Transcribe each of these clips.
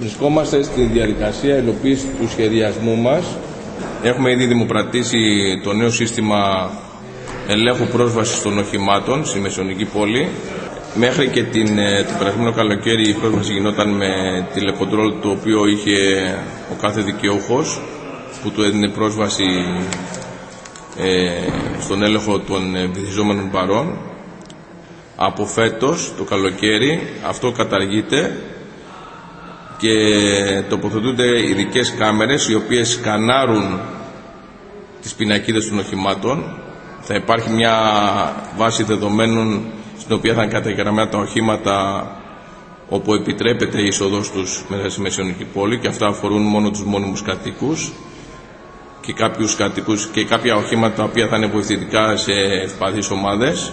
Βρισκόμαστε στη διαδικασία υλοποίησης του σχεδιασμού μας. Έχουμε ήδη δημοπρατήσει το νέο σύστημα ελέγχου πρόσβασης των οχημάτων στη Μεσονική πόλη. Μέχρι και την, ε, το περασμένο καλοκαίρι η πρόσβαση γινόταν με τηλεκοντρόλ το οποίο είχε ο κάθε δικαιούχος που του έδινε πρόσβαση ε, στον έλεγχο των ε, βυθιζόμενων παρών. Από φέτος το καλοκαίρι αυτό καταργείται και τοποθετούνται ειδικές κάμερες οι οποίες σκανάρουν τις πινακίδες των οχημάτων. Θα υπάρχει μια βάση δεδομένων στην οποία θα είναι καταγραμμένα τα οχήματα όπου επιτρέπεται η είσοδος τους μέσα στη Μεσαιωνική πόλη και αυτά αφορούν μόνο τους μόνιμους κατοίκους και κάποιους κατοίκους και κάποια οχήματα τα οποία θα είναι βοηθητικά σε ευπαθείς ομάδες.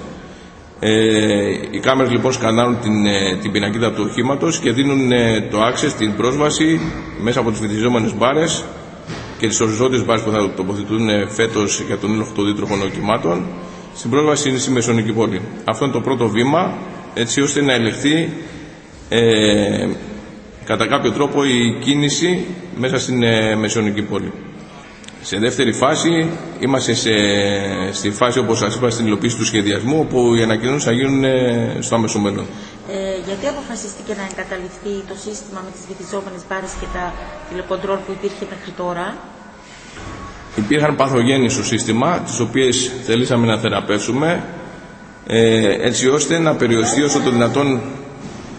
Ε, οι κάμερες λοιπόν σκανάρουν την, ε, την πινακίδα του οχήματος και δίνουν ε, το access, την πρόσβαση μέσα από τις βυθιζόμενες μπάρες και τις οριζόντιες μπάρες που θα τοποθετούν ε, φέτος για τον έλεγχο των δίτροφων οχημάτων στην πρόσβαση στη Μεσονική πόλη. Αυτό είναι το πρώτο βήμα έτσι ώστε να ελεγχθεί ε, κατά κάποιο τρόπο η κίνηση μέσα στην ε, Μεσονική πόλη. Σε δεύτερη φάση είμαστε σε, στη φάση όπως σας είπα στην υλοποίηση του σχεδιασμού όπου οι ανακοινώσεις θα γίνουν ε, στο άμεσο μέλλον. Ε, γιατί αποφασίστηκε να εγκαταλειφθεί το σύστημα με τις βυθιζόμενες μπάρες και τα τηλεκοντρόλ που υπήρχε μέχρι τώρα; Υπήρχαν παθογένειες στο σύστημα τις οποίες θελήσαμε να θεραπεύσουμε ε, έτσι ώστε να περιοριστεί όσο το δυνατόν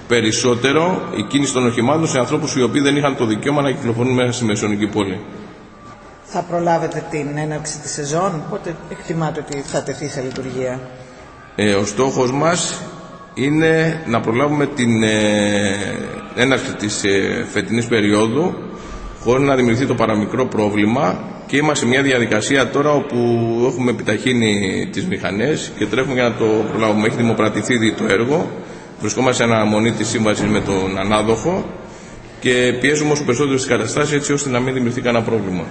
περισσότερο η κίνηση των οχημάτων σε ανθρώπους οι οποίοι δεν είχαν το δικαίωμα να κυκλοφορούν μέσα στη Μεσονική πόλη. Θα προλάβετε την έναρξη της σεζόν, πότε εκτιμάτε ότι θα τεθεί σε λειτουργία. Ε, ο στόχος μας είναι να προλάβουμε την ε, έναρξη της ε, φετινής περίοδου χωρίς να δημιουργηθεί το παραμικρό πρόβλημα και είμαστε σε μια διαδικασία τώρα όπου έχουμε επιταχύνει τις μηχανές και τρέχουμε για να το προλάβουμε. Έχει δημοπρατηθεί ήδη το έργο, βρισκόμαστε σε αναμονή της σύμβασης με τον ανάδοχο και πιέζουμε όσο περισσότερο στις καταστάσεις έτσι ώστε να μην δημιουργηθεί κανένα πρόβλημα.